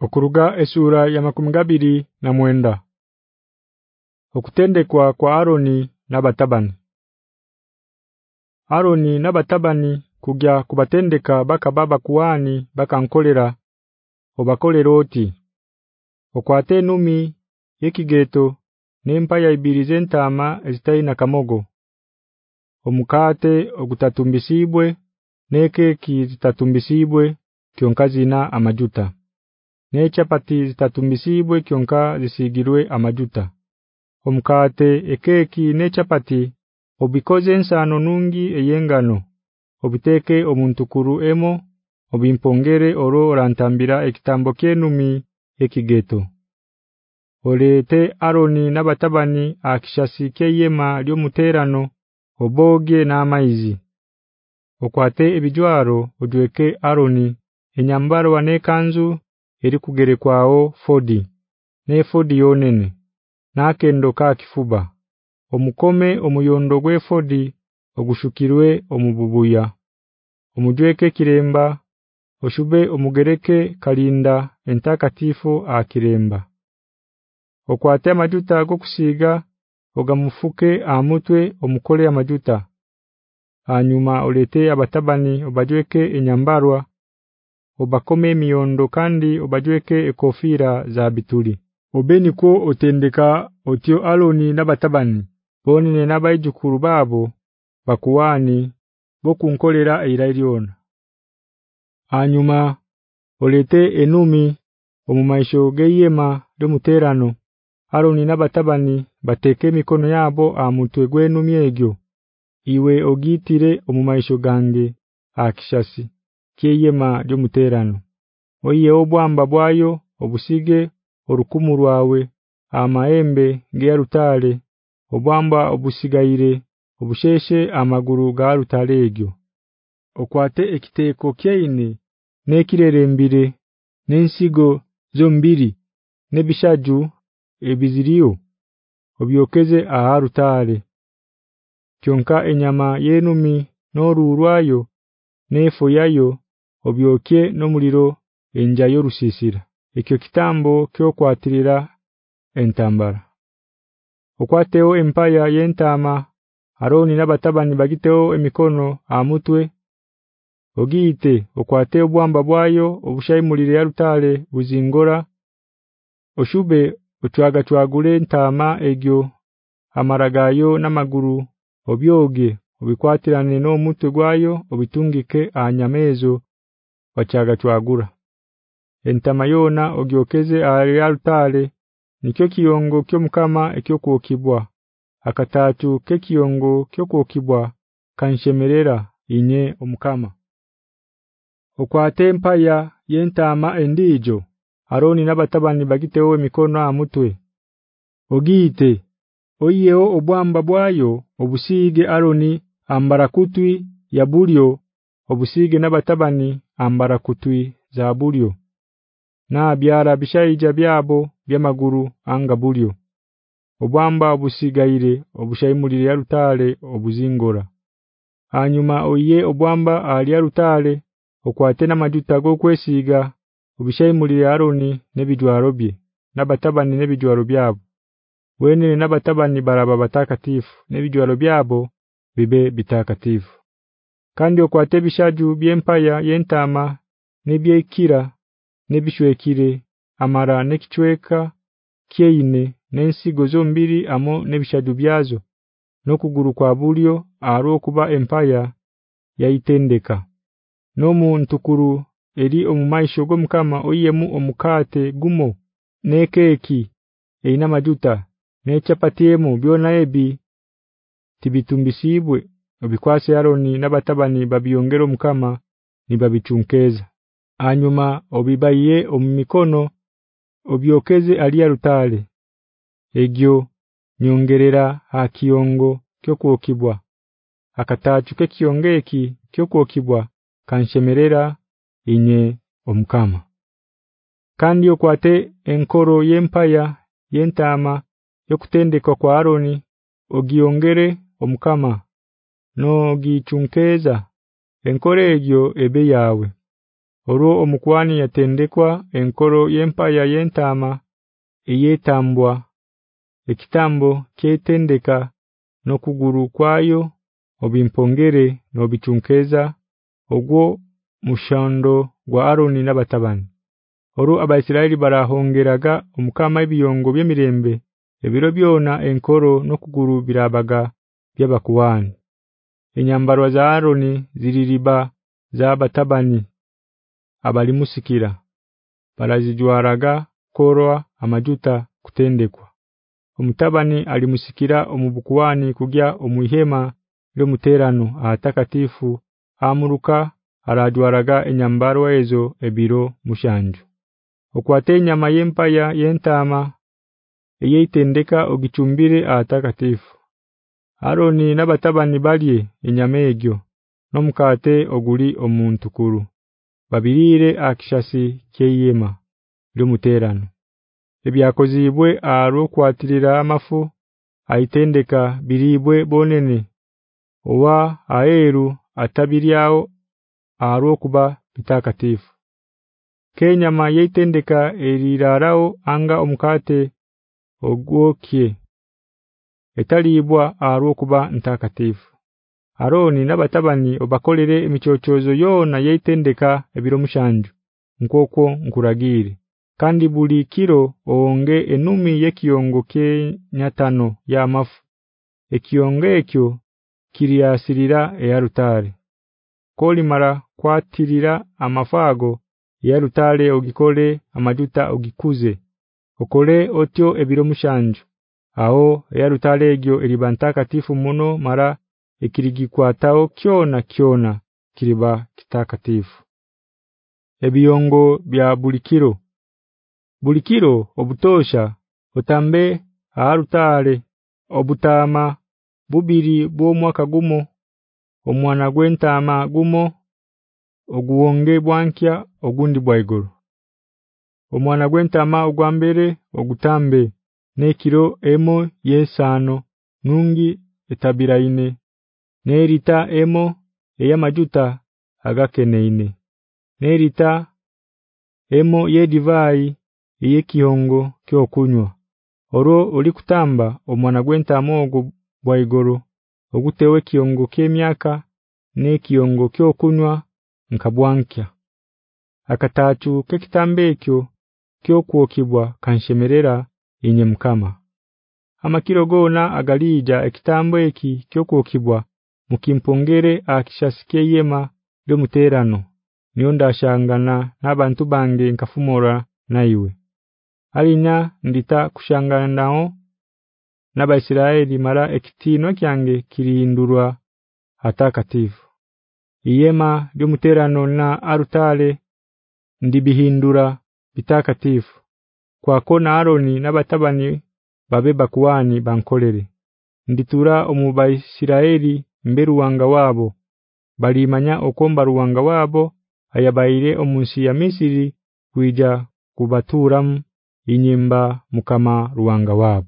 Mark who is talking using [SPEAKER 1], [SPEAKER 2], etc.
[SPEAKER 1] Okuruga esura ya makumgabiri na mwenda. Okutendekwa kwa Aroni nabatabani Aroni nabatabani kugya kubatendeka baka baba kuwani bakankolera obakoleroti Okwate numi yekigeto nempa ya ibirize ntama ezitaina kamogo. Omukate ogutatumbisibwe nekeki zitatumbisibwe kyonkazi na amajuta Nechapati zitatumbisibwe kyonka zisigirwe amajuta. Omukate ekeki nechapati obikoze ensano nungi eyengano. Obiteke omuntu kuru emo obimpongere oro orantambira ekitambo kyenumi ekigeto Olete Aroni nabatabani akishasi keyema lyomuterano oboge na amaizi Okwate ebijwaro ojweke Aroni enyambaro wanekanzu eri kugere kwao fodi ne fodi yonene nakendo ka kifuba omukome omuyondo gwefodi ogushukirwe omububuya. Omujweke kiremba oshube omugereke kalinda entakatifu akiremba okwate amajuta agokusiga ogamufuke amutwe omukole amajuta. Hanyuma olete abatabani obajweke enyambarwa obakome miyondo kandi obajweke ekofira za bituli. Obeni ko otendeka otyo aloni nabatabani bonine nabayijukuru babo bakuwani bokunkolera eirailiona hanyuma olete enumi omumaisho geyema lyomuterano Aroni nabatabani bateke mikono yabo amutwe gwenumi egyo iwe ogitire omumaisho gange akishasi kiyema lyomuterano oye obwamba bwayo obusige orukumu rwawe amaembe ngeyarutale obwamba obusigaire obusheshe amaguru ga rutale egyo. Okwate ekiteko kyeine nekirerembire nensigo zombiri nebishaju ebiziriyo obyokeze aharutale kyonka enyama yenumi norurwayo nefo yayo obyokye nomuliro enjayo rusisira ekyo kitambo kyo kwatirira entambara okwateo empaya yentama Aroni nabatabani bagiteo emikono amutwe Ogite okwate obwamba bwayo obushayimulire ya rutale buzingora oshube otwaga twagule ntama egyo amaragayo namaguru obyoge obikwatirane no mutwe gwayo obitungike anyamezo wachaga twagura entama yona ogyokeze ali altare nikyo kiyongo kyo mukama ekyo kuokibwa akatatu kekiyongo kyo kuokibwa kanshemerera inye omukama. Okwate empaya yentama endijo Aroni nabatabani bagitewe emikono amutwe. Ogite oyeo obwamba bwayo obusige Aroni ambarakutwi ya bulyo obusige nabatabani ambarakutwi za bulyo na byara bishayija byabo byamaguru anga bulyo. Obwamba obusigaire obushayimulire ya rutale obuzingora. Hanyuma oye obwamba ali rutale okwate namajuta go kwesiga obishayimulire Aroni nebijwaro bye nabatabani nebijwaro byabo. Wene nabatabani baraba batakatifu nebijwaro byabo bibe bitakatifu kandi okwate bishaju byempaya yentama nebyekira nebishwekire amara nekichweka kyeine nensigo zombiri amo nebishaju byazo nokuguru kwa bulyo aro kuba empaya yaitendeka no muntu kuru eri omumaisho gomukama oyemu omukate gumo nekeki eina majuta nechapatiemu byona ebi tibitumbisibwe obikwase Aroni nabatabani babiyongero mukama nibabichunkeza anyuma obibaye omumikono obyokeze aliya rutale egyo nyongerera hakiyongo kyo kuokibwa akatachuke kiyongeki kyo kuokibwa kanshemerera inye omukama. Kandi okwate enkoro yempaya yentama yokutendeka kwa Aroni ogiongere omukama no gichunkeza enkore egyo ebe yawe. Oro omukwani yatendekwa enkoro yempaya yentama eyetambwa. Ekitambo kyetendeka nokuguru kwayo obimpongere nobichunkeza ogwo mushando gwa Aroni nabatabani. Oro abaisiraeli barahongeraga omukama ebiyongo byemirembe ebiro byona enkoro nokuguru birabaga byabakuwani Enyambarwa za Aroni ziririba za batabani abali musikira. Barazijwaraga korwa amajuta kutendekwa. Omutabani alimusikira omubukuwani kugya omuyhema lyomuterano atakatifu amuruka arajwaraga enyambarwa ezo ebiro mushanju. Okwatenya mayempa ya yentama eyeitendeka ogichumbire atakatifu Aroni nabatabani balye enyamegyo nomukate oguli omuntu kuru babirire akishasi kyeyema lyomuterano ebyakozibwe aro kwatirira amafu aitendeka biribwe bonene owa aeru atabiryao aro kuba bitakatifu. Kenya mayitendeka erirarao anga omukate ogwokye etalibwa aro kuba ntakatifu Aroni nabatabani obakolere emichochozo yona yitendeka ebiro mushanju nkoko nkuragire kandi buli kiro onge enumi yekiyongoke nyatano ya mafu ekiyonge ekyo kiriasirira eyarutare Koli mara kwatirira amafago yarutale ogikole amajuta ogikuze okole otyo ebiro Aho yarutale egyo eribantaka tifu muno mara ekirigikwatao kyona kyona kiriba kitakatifu. Ebiyongo bya bulikiro. Bulikiro obutosha otambe arutale obutama bubiri bwo mwaka gumo omwana gwentama gumo oguwonge bwankya ogundi bwaigoro Omwana gwentama ogwambere ogutambe nekiro emo yesano nungi etabiraine nerita emo eyamajuta agakeneine. Nerita emo yedivai eyekiongo kyokunywa. Oro olikutamba omwana gwenta amogo bwaigoro ogutewe kiongo kyemyaka nekiongo kyokunywa nkabwankya akatachu kekitambe ekyo kyokuokibwa kanshemerera inye mkama. Amakiro kirogona agalija ekitambo eki kyokuokibwa mukimpongere akishasike yema lyomuterano niyo ndashangana nabantu bange nkafumora naiwe Alinya ndita kushangana nao nabaisiraeli mara ekitino kyange kirindurwa atakatifu Iyema lyomuterano na arutale ndibihindura bitakatifu kwa kona Aroni nabatabani babe kuwani bankolere nditura omubaisiraeli mberu wanga wabo balimanya okomba ruwanga wabo ayabaire omunsi ya Misiri kuija kubaturam inyimba mukama ruwanga wabo